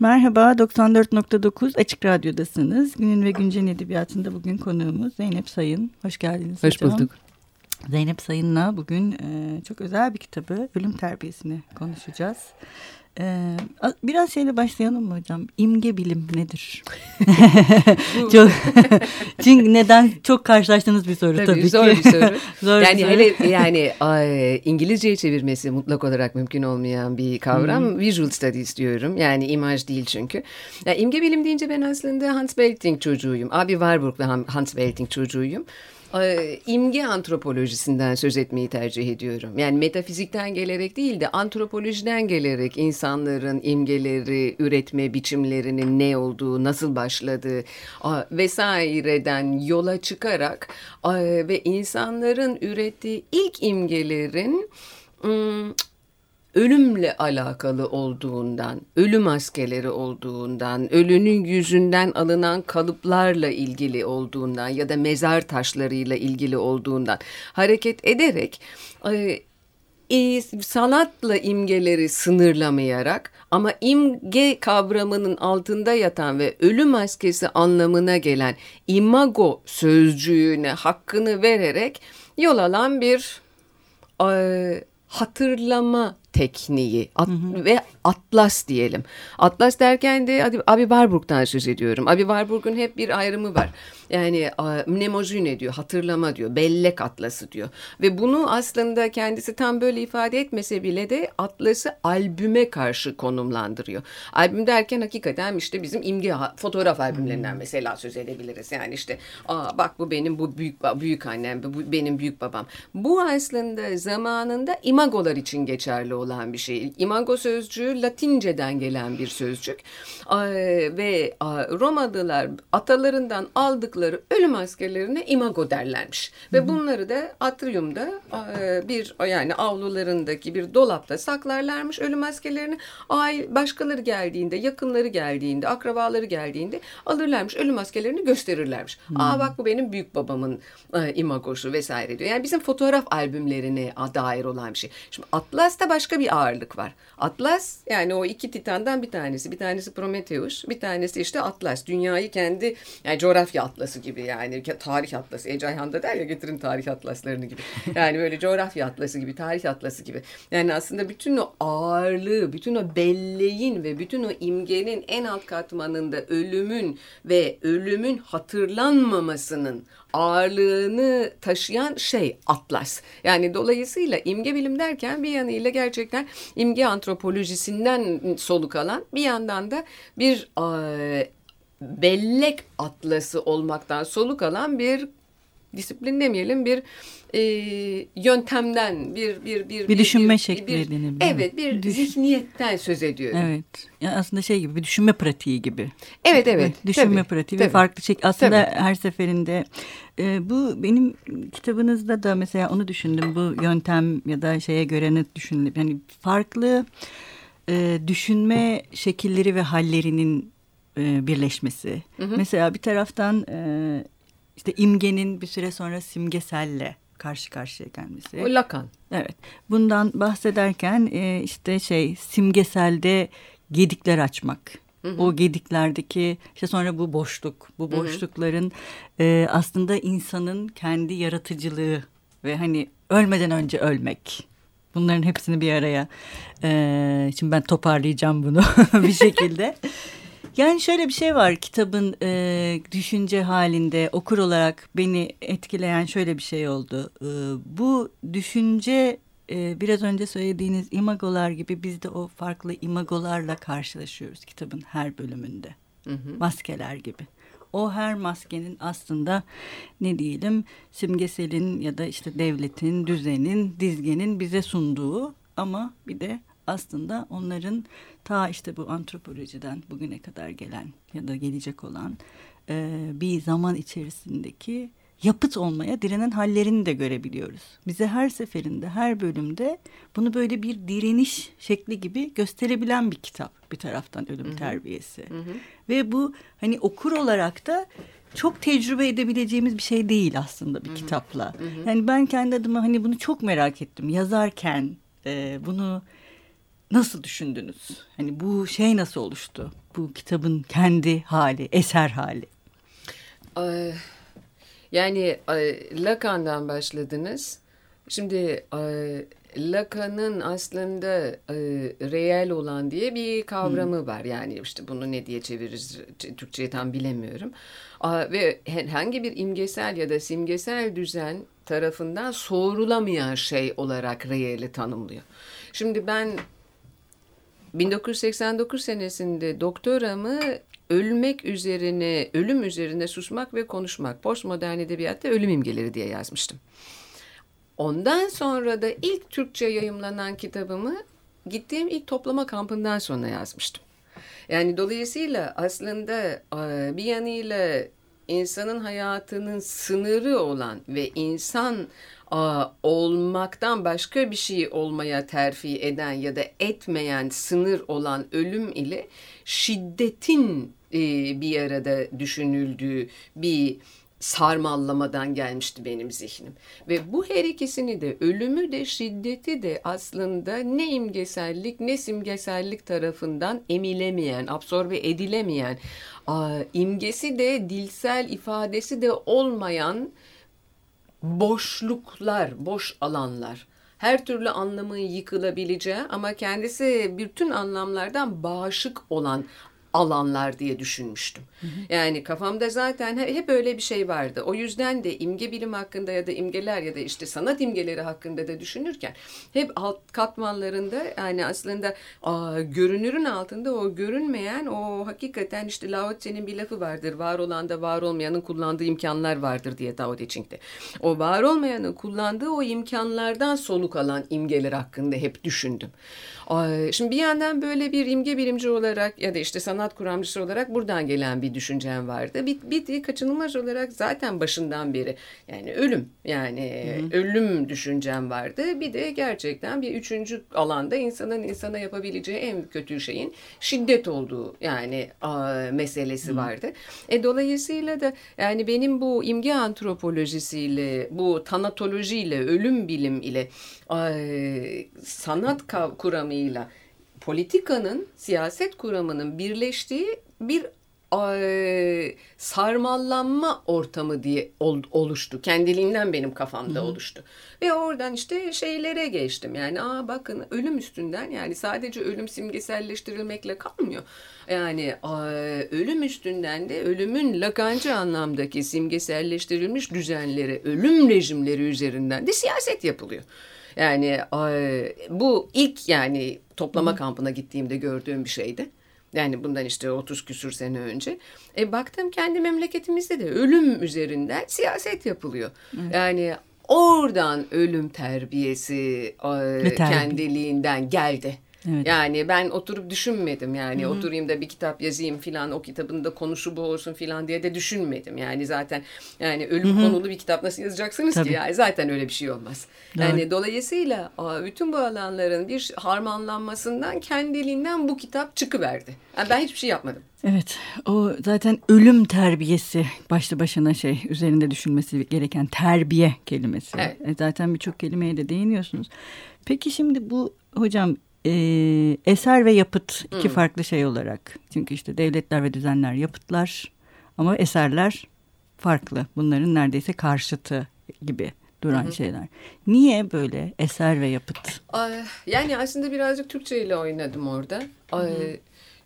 Merhaba, 94.9 Açık Radyo'dasınız. Günün ve Güncel Edebiyatı'nda bugün konuğumuz Zeynep Sayın. Hoş geldiniz Hoş hocam. bulduk. Zeynep Sayın'la bugün e, çok özel bir kitabı, Ölüm Terbiyesini konuşacağız. E, biraz şeyle başlayalım mı hocam? İmge bilim nedir? çok, çünkü neden çok karşılaştığınız bir soru tabii, tabii zor ki. bir soru. zor yani bir soru. hele yani ay, İngilizceye çevirmesi mutlak olarak mümkün olmayan bir kavram. Hmm. Visual studies diyorum. Yani imaj değil çünkü. Yani imge bilim deyince ben aslında Hans Belting çocuğuyum. Abi Warburg ve Hans Belting çocuğuyum imge antropolojisinden söz etmeyi tercih ediyorum. Yani metafizikten gelerek değil de antropolojiden gelerek insanların imgeleri, üretme biçimlerinin ne olduğu, nasıl başladığı vesaireden yola çıkarak ve insanların ürettiği ilk imgelerin ölümle alakalı olduğundan, ölüm maskeleri olduğundan, ölünün yüzünden alınan kalıplarla ilgili olduğundan ya da mezar taşlarıyla ilgili olduğundan hareket ederek e, sanatla imgeleri sınırlamayarak ama imge kavramının altında yatan ve ölüm maskesi anlamına gelen imago sözcüğüne hakkını vererek yol alan bir e, hatırlama tekniği at, hı hı. ve atlas diyelim. Atlas derken de Abi, Warburg'dan söz ediyorum. Abi Warburg'un hep bir ayrımı var. Yani mnemojine diyor, hatırlama diyor, bellek atlası diyor. Ve bunu aslında kendisi tam böyle ifade etmese bile de atlası albüme karşı konumlandırıyor. Albüm derken hakikaten işte bizim imge fotoğraf albümlerinden mesela söz edebiliriz. Yani işte Aa, bak bu benim bu büyük büyük annem, bu benim büyük babam. Bu aslında zamanında imagolar için geçerli olan bir şey. Imago sözcüğü Latinceden gelen bir sözcük. Ve Romalılar atalarından aldıkları ölüm askerlerine imago derlermiş. Ve bunları da atriumda bir yani avlularındaki bir dolapta saklarlarmış ölüm askerlerini. Ay başkaları geldiğinde, yakınları geldiğinde, akrabaları geldiğinde alırlarmış ölüm askerlerini gösterirlermiş. Hı. Aa bak bu benim büyük babamın imagosu vesaire diyor. Yani bizim fotoğraf albümlerine dair olan bir şey. Şimdi Atlas'ta başka bir ağırlık var. Atlas yani o iki titandan bir tanesi. Bir tanesi Prometheus, bir tanesi işte Atlas. Dünyayı kendi yani coğrafya atlası gibi yani tarih atlası. Ece Ayhan da der ya getirin tarih atlaslarını gibi. Yani böyle coğrafya atlası gibi, tarih atlası gibi. Yani aslında bütün o ağırlığı, bütün o belleğin ve bütün o imgenin en alt katmanında ölümün ve ölümün hatırlanmamasının ağırlığını taşıyan şey atlas. Yani dolayısıyla imge bilim derken bir yanıyla gerçekten imge antropolojisinden soluk alan bir yandan da bir e, bellek atlası olmaktan soluk alan bir disiplin demeyelim bir e, yöntemden bir bir bir bir düşünme bir, şekli bir, evet bir Düş zihniyetten söz ediyorum. Evet. Yani aslında şey gibi bir düşünme pratiği gibi. Evet evet. Düşünme tabii, pratiği tabii. ve farklı şey aslında tabii. her seferinde e, bu benim kitabınızda da mesela onu düşündüm. Bu yöntem ya da şeye göre ne düşündüm. Yani farklı e, düşünme şekilleri ve hallerinin e, birleşmesi. Hı hı. Mesela bir taraftan e, işte imgenin bir süre sonra simgeselle karşı karşıya gelmesi. O Lacan. Evet. Bundan bahsederken e, işte şey simgeselde gedikler açmak. Hı hı. O gediklerdeki işte sonra bu boşluk, bu boşlukların hı hı. E, aslında insanın kendi yaratıcılığı ve hani ölmeden önce ölmek. Bunların hepsini bir araya. E, şimdi ben toparlayacağım bunu bir şekilde. Yani şöyle bir şey var kitabın e, düşünce halinde okur olarak beni etkileyen şöyle bir şey oldu. E, bu düşünce e, biraz önce söylediğiniz imagolar gibi biz de o farklı imagolarla karşılaşıyoruz kitabın her bölümünde. Hı hı. Maskeler gibi. O her maskenin aslında ne diyelim simgeselin ya da işte devletin, düzenin, dizgenin bize sunduğu ama bir de aslında onların ta işte bu antropolojiden bugüne kadar gelen ya da gelecek olan e, bir zaman içerisindeki yapıt olmaya direnen hallerini de görebiliyoruz. Bize her seferinde, her bölümde bunu böyle bir direniş şekli gibi gösterebilen bir kitap bir taraftan ölüm Hı -hı. terbiyesi. Hı -hı. Ve bu hani okur olarak da çok tecrübe edebileceğimiz bir şey değil aslında bir Hı -hı. kitapla. Hı -hı. Yani ben kendi adıma hani bunu çok merak ettim yazarken e, bunu nasıl düşündünüz? Hani bu şey nasıl oluştu? Bu kitabın kendi hali, eser hali. Yani Lacan'dan başladınız. Şimdi Lacan'ın aslında e, reel olan diye bir kavramı hmm. var. Yani işte bunu ne diye çeviririz Türkçe'ye tam bilemiyorum. A, ve herhangi bir imgesel ya da simgesel düzen tarafından soğurulamayan şey olarak reeli tanımlıyor. Şimdi ben 1989 senesinde doktoramı ölmek üzerine, ölüm üzerine susmak ve konuşmak, postmodern edebiyatta ölüm imgeleri diye yazmıştım. Ondan sonra da ilk Türkçe yayımlanan kitabımı gittiğim ilk toplama kampından sonra yazmıştım. Yani dolayısıyla aslında bir yanıyla insanın hayatının sınırı olan ve insan olmaktan başka bir şey olmaya terfi eden ya da etmeyen sınır olan ölüm ile şiddetin e, bir arada düşünüldüğü bir sarmallamadan gelmişti benim zihnim. Ve bu her ikisini de ölümü de şiddeti de aslında ne imgesellik ne simgesellik tarafından emilemeyen, absorbe edilemeyen, imgesi de dilsel ifadesi de olmayan boşluklar, boş alanlar. Her türlü anlamın yıkılabileceği ama kendisi bütün anlamlardan bağışık olan alanlar diye düşünmüştüm. Hı hı. Yani kafamda zaten hep öyle bir şey vardı. O yüzden de imge bilim hakkında ya da imgeler ya da işte sanat imgeleri hakkında da düşünürken hep alt katmanlarında yani aslında aa, görünürün altında o görünmeyen o hakikaten işte Lao Tse'nin bir lafı vardır. Var olan da var olmayanın kullandığı imkanlar vardır diye Tao Te Ching'de. O var olmayanın kullandığı o imkanlardan soluk alan imgeler hakkında hep düşündüm. Şimdi bir yandan böyle bir imge bilimci olarak ya da işte sanat kuramcısı olarak buradan gelen bir düşüncem vardı. Bir, bir kaçınılmaz olarak zaten başından beri yani ölüm yani hı hı. ölüm düşüncem vardı. Bir de gerçekten bir üçüncü alanda insanın insana yapabileceği en kötü şeyin şiddet olduğu yani a, meselesi hı. vardı. E, dolayısıyla da yani benim bu imge antropolojisiyle bu tanatolojiyle ölüm bilim ile e, sanat kuramıyla politikanın, siyaset kuramının birleştiği bir e, sarmallanma ortamı diye ol, oluştu. Kendiliğinden benim kafamda Hı. oluştu. Ve oradan işte şeylere geçtim. Yani aa bakın ölüm üstünden yani sadece ölüm simgeselleştirilmekle kalmıyor. Yani ölüm üstünden de ölümün lakancı anlamdaki simgeselleştirilmiş düzenleri, ölüm rejimleri üzerinden de siyaset yapılıyor. Yani bu ilk yani toplama kampına gittiğimde gördüğüm bir şeydi. Yani bundan işte 30 küsür sene önce. E baktım kendi memleketimizde de ölüm üzerinden siyaset yapılıyor. Evet. Yani oradan ölüm terbiyesi e, kendiliğinden geldi. Evet. Yani ben oturup düşünmedim yani Hı-hı. oturayım da bir kitap yazayım filan o kitabın da konusu bu olsun filan diye de düşünmedim. Yani zaten yani ölüm Hı-hı. konulu bir kitap nasıl yazacaksınız Tabii. ki yani zaten öyle bir şey olmaz. Doğru. Yani dolayısıyla bütün bu alanların bir harmanlanmasından kendiliğinden bu kitap çıkıverdi. Yani ben hiçbir şey yapmadım. Evet o zaten ölüm terbiyesi başlı başına şey üzerinde düşünmesi gereken terbiye kelimesi. Evet. E, zaten birçok kelimeye de değiniyorsunuz. Peki şimdi bu hocam e, eser ve yapıt iki hmm. farklı şey olarak. Çünkü işte devletler ve düzenler yapıtlar ama eserler farklı. Bunların neredeyse karşıtı gibi duran Hı-hı. şeyler. Niye böyle eser ve yapıt? Yani aslında birazcık Türkçe ile oynadım orada. Hı-hı.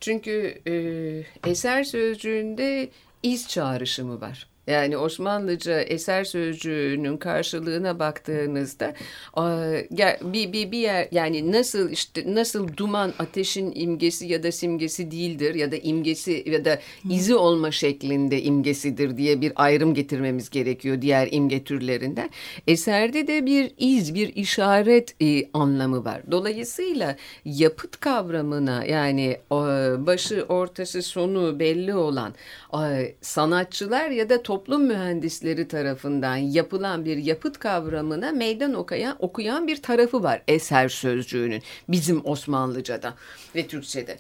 Çünkü e, eser sözcüğünde iz çağrışımı var. Yani Osmanlıca eser sözcüğünün karşılığına baktığınızda bir, bir, bir yer yani nasıl işte nasıl duman ateşin imgesi ya da simgesi değildir ya da imgesi ya da izi olma şeklinde imgesidir diye bir ayrım getirmemiz gerekiyor diğer imge türlerinden. Eserde de bir iz, bir işaret e, anlamı var. Dolayısıyla yapıt kavramına yani başı, ortası, sonu belli olan sanatçılar ya da toplum mühendisleri tarafından yapılan bir yapıt kavramına meydan okuyan, okuyan bir tarafı var eser sözcüğünün bizim Osmanlıca'da ve Türkçe'de.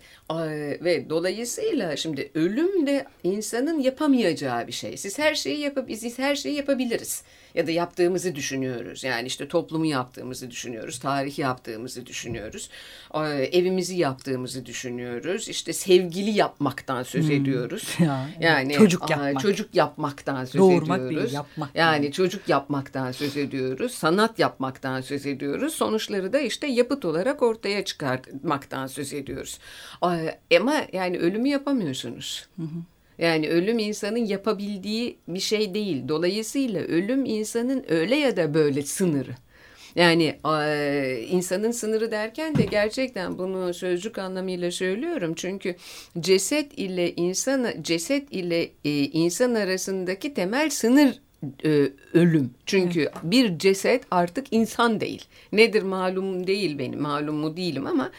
Ve dolayısıyla şimdi ölüm de insanın yapamayacağı bir şey. Siz her şeyi yapıp biz her şeyi yapabiliriz. Ya da yaptığımızı düşünüyoruz. Yani işte toplumu yaptığımızı düşünüyoruz, tarihi yaptığımızı düşünüyoruz, e, evimizi yaptığımızı düşünüyoruz. İşte sevgili yapmaktan söz hmm. ediyoruz. Ya, yani çocuk yapmak. Çocuk yapmaktan söz Doğurmak ediyoruz. Değil, yapmak. Yani değil. çocuk yapmaktan söz ediyoruz, sanat yapmaktan söz ediyoruz. Sonuçları da işte yapıt olarak ortaya çıkartmaktan söz ediyoruz. Ama yani ölümü yapamıyorsunuz. Hı hı. Yani ölüm insanın yapabildiği bir şey değil. Dolayısıyla ölüm insanın öyle ya da böyle sınırı. Yani insanın sınırı derken de gerçekten bunu sözcük anlamıyla söylüyorum. Çünkü ceset ile insan ceset ile e, insan arasındaki temel sınır e, ölüm. Çünkü evet. bir ceset artık insan değil. Nedir malum değil benim malumu değilim ama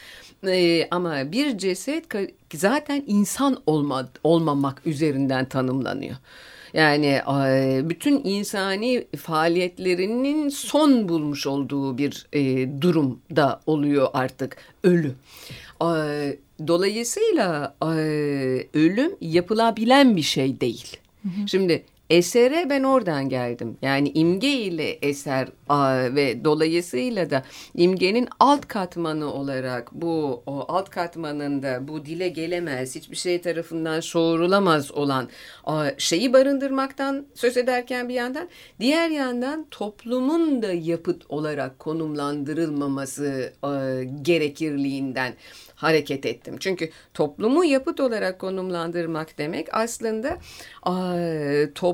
e, ama bir ceset zaten insan olma, olmamak üzerinden tanımlanıyor. Yani bütün insani faaliyetlerinin son bulmuş olduğu bir e, durumda oluyor artık ölü. Dolayısıyla ölüm yapılabilen bir şey değil. Hı hı. Şimdi Esere ben oradan geldim. Yani imge ile eser ve dolayısıyla da imgenin alt katmanı olarak bu o alt katmanında bu dile gelemez, hiçbir şey tarafından soğurulamaz olan şeyi barındırmaktan söz ederken bir yandan diğer yandan toplumun da yapıt olarak konumlandırılmaması gerekirliğinden hareket ettim. Çünkü toplumu yapıt olarak konumlandırmak demek aslında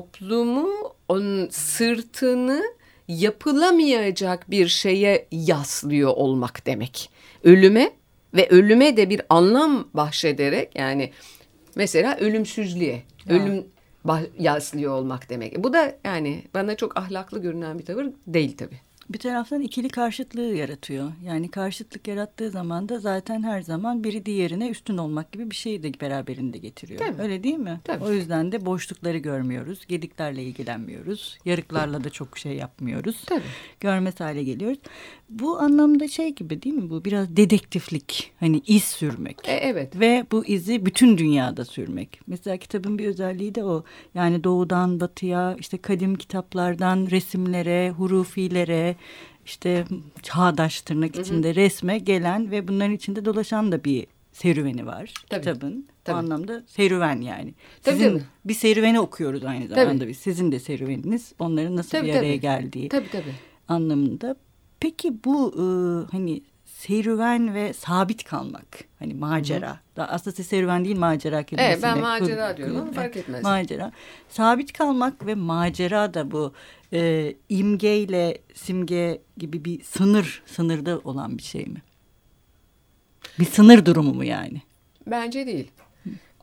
toplumu onun sırtını yapılamayacak bir şeye yaslıyor olmak demek. Ölüme ve ölüme de bir anlam bahşederek yani mesela ölümsüzlüğe, ya. ölüm yaslıyor olmak demek. Bu da yani bana çok ahlaklı görünen bir tavır değil tabii bir taraftan ikili karşıtlığı yaratıyor. Yani karşıtlık yarattığı zaman da zaten her zaman biri diğerine üstün olmak gibi bir şeyi de beraberinde getiriyor. Tabii. Öyle değil mi? Tabii. O yüzden de boşlukları görmüyoruz. Gediklerle ilgilenmiyoruz. Yarıklarla da çok şey yapmıyoruz. Tabii. Görmez hale geliyoruz. Bu anlamda şey gibi değil mi bu? Biraz dedektiflik. Hani iz sürmek. E, evet. Ve bu izi bütün dünyada sürmek. Mesela kitabın bir özelliği de o. Yani doğudan batıya işte kadim kitaplardan resimlere, hurufilere işte çağdaş tırnak içinde hı hı. resme gelen ve bunların içinde dolaşan da bir serüveni var tabii. kitabın. Tabii. Bu anlamda serüven yani. Sizin tabii, tabii. bir serüveni okuyoruz aynı zamanda tabii. biz. Sizin de serüveniniz onların nasıl tabii, bir araya tabii. geldiği tabii, tabii. anlamında. Peki bu e, hani serüven ve sabit kalmak hani macera. Da aslında serüven değil macera kelimesine. Evet ben macera kur, diyorum ama fark etmez. Macera. Sabit kalmak ve macera da bu e, imgeyle simge gibi bir sınır sınırda olan bir şey mi? Bir sınır durumu mu yani? Bence değil.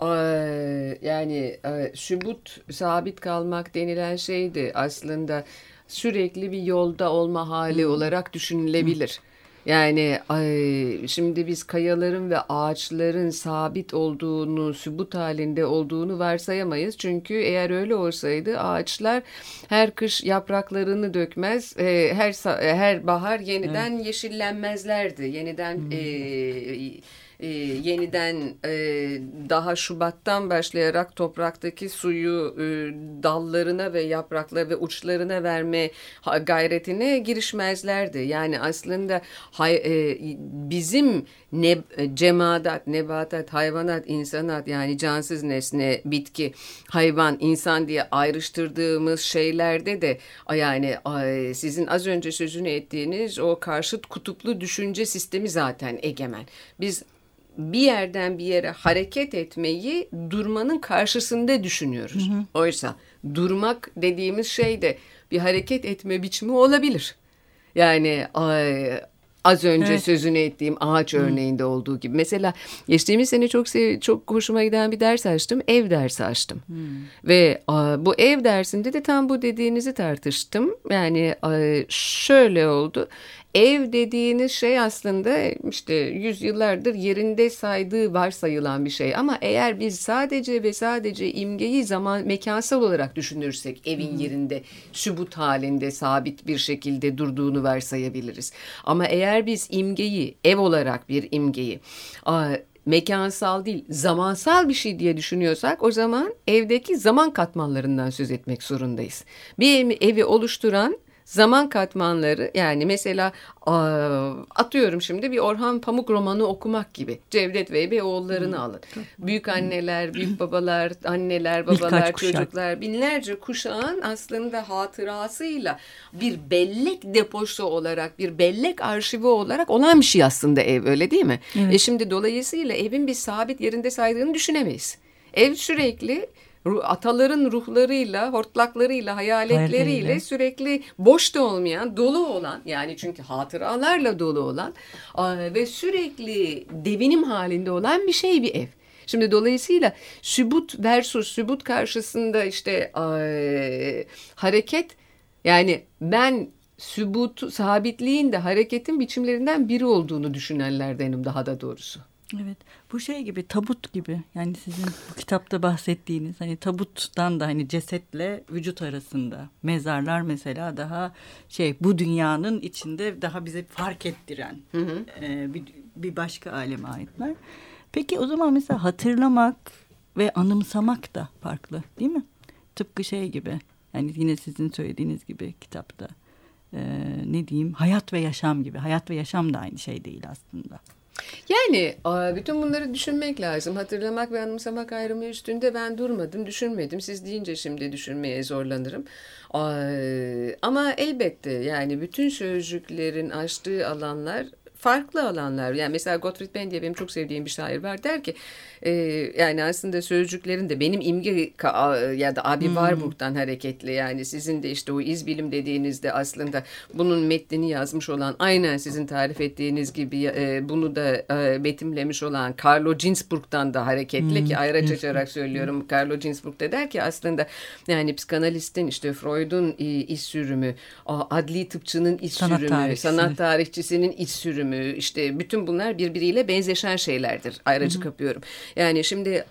Ee, yani e, şubut sabit kalmak denilen şeydi aslında sürekli bir yolda olma hali hmm. olarak düşünülebilir. Yani ay, şimdi biz kayaların ve ağaçların sabit olduğunu, sübut halinde olduğunu varsayamayız. Çünkü eğer öyle olsaydı ağaçlar her kış yapraklarını dökmez, e, her her bahar yeniden evet. yeşillenmezlerdi. Yeniden hmm. e, e, yeniden e, daha Şubat'tan başlayarak topraktaki suyu e, dallarına ve yapraklara ve uçlarına verme gayretine girişmezlerdi. Yani aslında hay, e, bizim ne, cemaat, nebatat, hayvanat, insanat yani cansız nesne, bitki, hayvan, insan diye ayrıştırdığımız şeylerde de yani sizin az önce sözünü ettiğiniz o karşıt kutuplu düşünce sistemi zaten egemen. Biz bir yerden bir yere hareket etmeyi durmanın karşısında düşünüyoruz. Hı hı. Oysa durmak dediğimiz şey de bir hareket etme biçimi olabilir. Yani az önce evet. sözünü ettiğim ağaç Hı. örneğinde olduğu gibi. Mesela geçtiğimiz sene çok çok hoşuma giden bir ders açtım. Ev dersi açtım. Hı. Ve bu ev dersinde de tam bu dediğinizi tartıştım. Yani şöyle oldu. Ev dediğiniz şey aslında işte yüzyıllardır yerinde saydığı varsayılan bir şey. Ama eğer biz sadece ve sadece imgeyi zaman mekansal olarak düşünürsek evin hmm. yerinde sübut halinde sabit bir şekilde durduğunu varsayabiliriz. Ama eğer biz imgeyi ev olarak bir imgeyi mekansal değil zamansal bir şey diye düşünüyorsak o zaman evdeki zaman katmanlarından söz etmek zorundayız. Bir evi, evi oluşturan zaman katmanları yani mesela atıyorum şimdi bir Orhan Pamuk romanı okumak gibi. Cevdet ve Beyoğullarını hmm. alın. Büyük anneler, büyük babalar, anneler, babalar, çocuklar binlerce kuşağın aslında hatırasıyla bir bellek deposu olarak, bir bellek arşivi olarak olan bir şey aslında ev öyle değil mi? Evet. E şimdi dolayısıyla evin bir sabit yerinde saydığını düşünemeyiz. Ev sürekli ataların ruhlarıyla, hortlaklarıyla, hayaletleriyle Hayaleriyle. sürekli boş da olmayan, dolu olan yani çünkü hatıralarla dolu olan ve sürekli devinim halinde olan bir şey bir ev. Şimdi dolayısıyla sübut versus sübut karşısında işte e, hareket yani ben sübut sabitliğin de hareketin biçimlerinden biri olduğunu düşünenlerdenim daha da doğrusu. Evet bu şey gibi tabut gibi yani sizin bu kitapta bahsettiğiniz hani tabuttan da hani cesetle vücut arasında mezarlar mesela daha şey bu dünyanın içinde daha bize fark ettiren hı hı. E, bir, bir başka aleme aitler. Peki o zaman mesela hatırlamak ve anımsamak da farklı değil mi? Tıpkı şey gibi yani yine sizin söylediğiniz gibi kitapta e, ne diyeyim hayat ve yaşam gibi hayat ve yaşam da aynı şey değil aslında. Yani bütün bunları düşünmek lazım. Hatırlamak ve anımsamak ayrımı üstünde ben durmadım, düşünmedim. Siz deyince şimdi düşünmeye zorlanırım. Ama elbette yani bütün sözcüklerin açtığı alanlar farklı alanlar. Yani mesela Gottfried Benn diye benim çok sevdiğim bir şair var. Der ki e, yani aslında sözcüklerin de benim imge ya da Abi hmm. Warburg'dan hareketli yani sizin de işte o izbilim dediğinizde aslında bunun metnini yazmış olan aynen sizin tarif ettiğiniz gibi e, bunu da e, betimlemiş olan Carlo Ginzburg'dan da hareketli hmm. ki ayrıca açarak söylüyorum. Carlo Ginzburg da der ki aslında yani psikanalistin işte Freud'un e, iş sürümü, adli tıpçının iş sanat sürümü, tarihçisi. sanat tarihçisinin iş sürümü işte bütün bunlar birbiriyle benzeşen şeylerdir. Ayrıca hmm. kapıyorum. Yani şimdi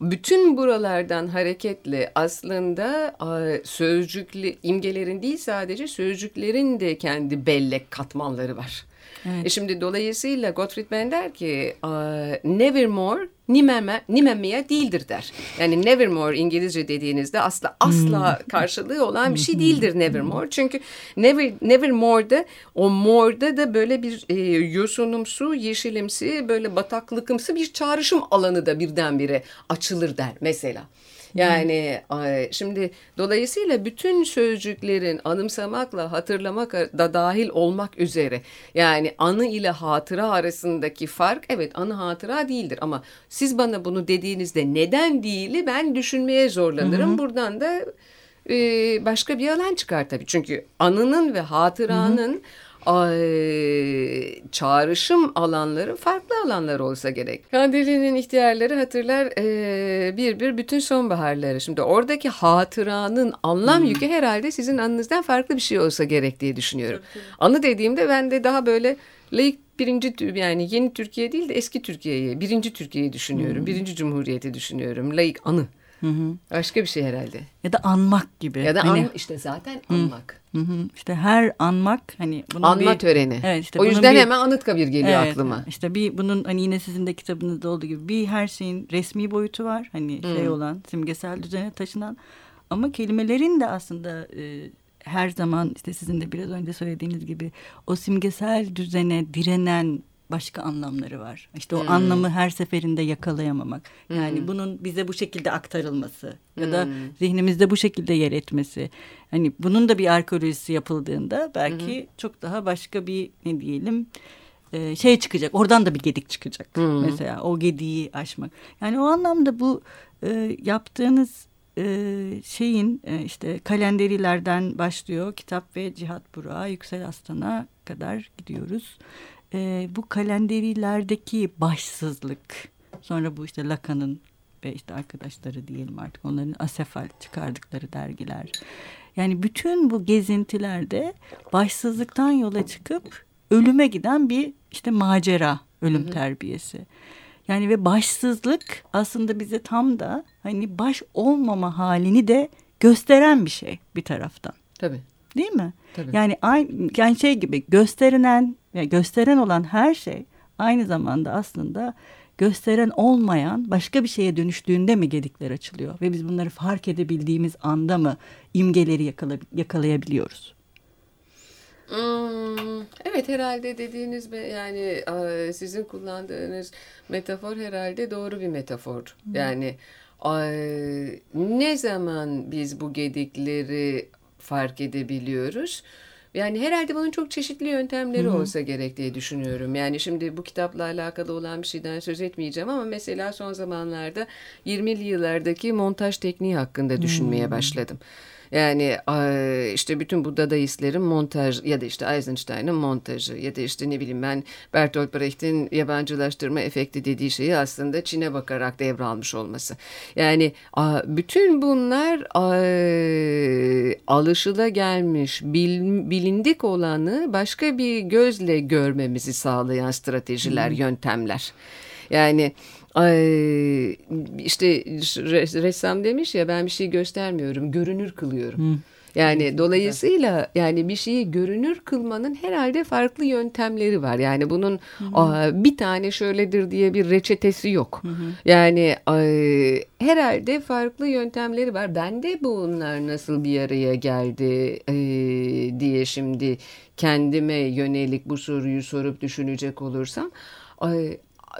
bütün buralardan hareketle aslında sözcükli imgelerin değil sadece sözcüklerin de kendi bellek katmanları var. Evet. E şimdi dolayısıyla Gottfried Benn der ki nevermore nimeme, nimemeye değildir der. Yani nevermore İngilizce dediğinizde asla asla hmm. karşılığı olan bir şey değildir nevermore. Çünkü never, nevermore'da o more'da da böyle bir e, yosunumsu, yeşilimsi, böyle bataklıkımsı bir çağrışım alanı da birdenbire açılır der mesela. Yani şimdi dolayısıyla bütün sözcüklerin anımsamakla hatırlamak da dahil olmak üzere yani anı ile hatıra arasındaki fark evet anı hatıra değildir ama siz bana bunu dediğinizde neden değili ben düşünmeye zorlanırım. Hı hı. Buradan da e, başka bir alan çıkar tabii. Çünkü anının ve hatıranın hı hı çağrışım alanları farklı alanlar olsa gerek. Kandili'nin ihtiyarları hatırlar e, bir bir bütün sonbaharları. Şimdi oradaki hatıranın anlam hmm. yükü herhalde sizin anınızdan farklı bir şey olsa gerek diye düşünüyorum. Anı dediğimde ben de daha böyle laik birinci yani yeni Türkiye değil de eski Türkiye'yi, birinci Türkiye'yi düşünüyorum. Hmm. Birinci Cumhuriyeti düşünüyorum. Laik anı. Hı hı. Başka bir şey herhalde. Ya da anmak gibi. Ya da hani, an, işte zaten anmak. Hı hı. İşte her anmak hani bunun anma bir, töreni. Evet işte o yüzden bir, hemen Anıtkabir geliyor evet, aklıma. İşte bir bunun hani yine sizin de kitabınızda olduğu gibi bir her şeyin resmi boyutu var. Hani hı. şey olan simgesel düzene taşınan ama kelimelerin de aslında e, her zaman işte sizin de biraz önce söylediğiniz gibi o simgesel düzene direnen başka anlamları var. İşte o hmm. anlamı her seferinde yakalayamamak. Yani hmm. bunun bize bu şekilde aktarılması ya da hmm. zihnimizde bu şekilde yer etmesi. Hani bunun da bir arkeolojisi yapıldığında belki hmm. çok daha başka bir ne diyelim e, şey çıkacak. Oradan da bir gedik çıkacak. Hmm. Mesela o gediği aşmak. Yani o anlamda bu e, yaptığınız e, şeyin e, işte kalenderilerden başlıyor. Kitap ve Cihat Burak'a, Yüksel Aslan'a kadar gidiyoruz e, bu kalenderilerdeki başsızlık sonra bu işte Lacan'ın ve işte arkadaşları diyelim artık onların asefal çıkardıkları dergiler. Yani bütün bu gezintilerde başsızlıktan yola çıkıp ölüme giden bir işte macera, ölüm hı hı. terbiyesi. Yani ve başsızlık aslında bize tam da hani baş olmama halini de gösteren bir şey bir taraftan. Tabii. Değil mi? Tabii. Yani aynı yani şey gibi gösterilen yani gösteren olan her şey aynı zamanda aslında gösteren olmayan başka bir şeye dönüştüğünde mi gedikler açılıyor? Ve biz bunları fark edebildiğimiz anda mı imgeleri yakala, yakalayabiliyoruz? Hmm, evet herhalde dediğiniz yani sizin kullandığınız metafor herhalde doğru bir metafor. Hmm. Yani ne zaman biz bu gedikleri fark edebiliyoruz? Yani herhalde bunun çok çeşitli yöntemleri Hı-hı. olsa gerek diye düşünüyorum. Yani şimdi bu kitapla alakalı olan bir şeyden söz etmeyeceğim ama mesela son zamanlarda 20'li yıllardaki montaj tekniği hakkında düşünmeye Hı-hı. başladım. Yani işte bütün bu dadaistlerin montaj ya da işte Eisenstein'ın montajı ya da işte ne bileyim ben Bertolt Brecht'in yabancılaştırma efekti dediği şeyi aslında Çin'e bakarak devralmış olması. Yani bütün bunlar alışıla gelmiş, bilindik olanı başka bir gözle görmemizi sağlayan stratejiler, hmm. yöntemler. Yani Ay, işte ressam demiş ya ben bir şey göstermiyorum, görünür kılıyorum. Hı. Yani dolayısıyla yani bir şeyi görünür kılmanın herhalde farklı yöntemleri var. Yani bunun hı hı. bir tane şöyledir diye bir reçetesi yok. Hı. Yani herhalde farklı yöntemleri var. Ben de bunlar nasıl bir araya geldi diye şimdi kendime yönelik bu soruyu sorup düşünecek olursam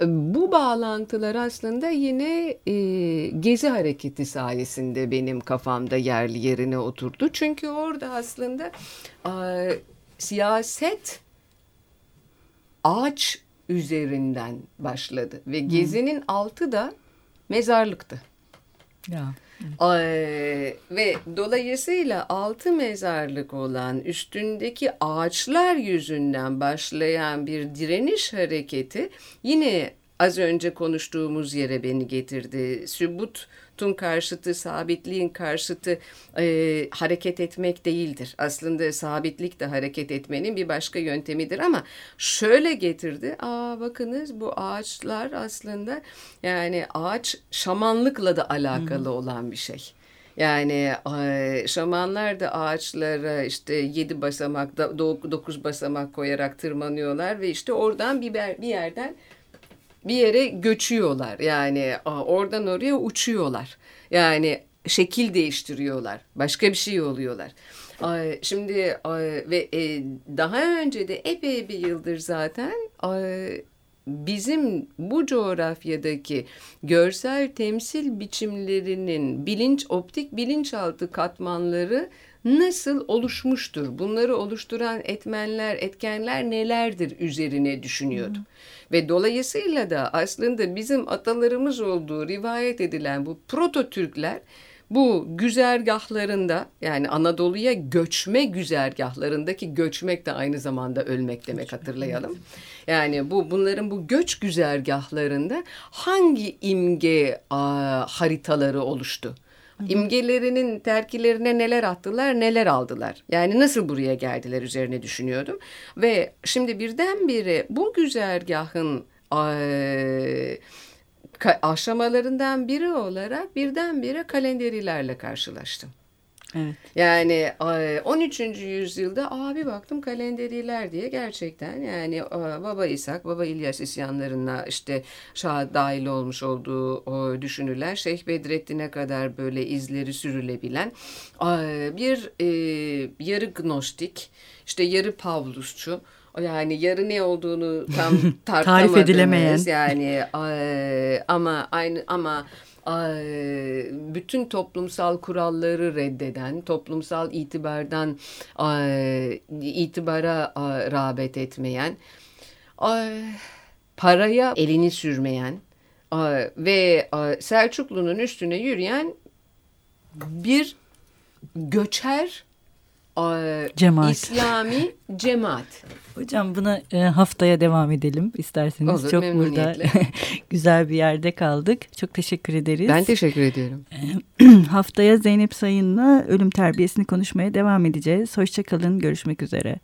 bu bağlantılar aslında yine e, Gezi Hareketi sayesinde benim kafamda yerli yerine oturdu. Çünkü orada aslında e, siyaset ağaç üzerinden başladı ve Gezi'nin altı da mezarlıktı. Ya. Ee, ve dolayısıyla altı mezarlık olan üstündeki ağaçlar yüzünden başlayan bir direniş hareketi yine az önce konuştuğumuz yere beni getirdi. Sübut tun karşıtı, sabitliğin karşıtı e, hareket etmek değildir. Aslında sabitlik de hareket etmenin bir başka yöntemidir ama şöyle getirdi. Aa bakınız bu ağaçlar aslında yani ağaç şamanlıkla da alakalı hmm. olan bir şey. Yani e, şamanlar da ağaçlara işte yedi basamak, dokuz basamak koyarak tırmanıyorlar ve işte oradan bir, bir yerden bir yere göçüyorlar. Yani oradan oraya uçuyorlar. Yani şekil değiştiriyorlar. Başka bir şey oluyorlar. Şimdi ve e, daha önce de epey bir yıldır zaten bizim bu coğrafyadaki görsel temsil biçimlerinin bilinç optik bilinçaltı katmanları nasıl oluşmuştur? Bunları oluşturan etmenler, etkenler nelerdir üzerine düşünüyordum. Ve dolayısıyla da aslında bizim atalarımız olduğu rivayet edilen bu proto Türkler bu güzergahlarında yani Anadolu'ya göçme güzergahlarındaki göçmek de aynı zamanda ölmek demek hatırlayalım. Yani bu bunların bu göç güzergahlarında hangi imge a, haritaları oluştu? İmgelerinin terkilerine neler attılar, neler aldılar. Yani nasıl buraya geldiler üzerine düşünüyordum. Ve şimdi birdenbire bu güzergahın e, aşamalarından biri olarak birdenbire kalenderilerle karşılaştım. Evet. Yani 13. yüzyılda abi baktım kalenderiler diye gerçekten yani Baba İshak, Baba İlyas isyanlarına işte Şah dahil olmuş olduğu düşünülen Şeyh Bedrettin'e kadar böyle izleri sürülebilen bir yarı gnostik işte yarı Pavlusçu yani yarı ne olduğunu tam tarif edilemeyen yani ama aynı ama bütün toplumsal kuralları reddeden, toplumsal itibardan itibara rağbet etmeyen, paraya elini sürmeyen ve Selçuklu'nun üstüne yürüyen bir göçer Cemaat. İslami cemaat. Hocam buna e, haftaya devam edelim isterseniz. Olur, Çok burada güzel bir yerde kaldık. Çok teşekkür ederiz. Ben teşekkür ediyorum. haftaya Zeynep Sayın'la ölüm terbiyesini konuşmaya devam edeceğiz. Hoşçakalın, görüşmek üzere.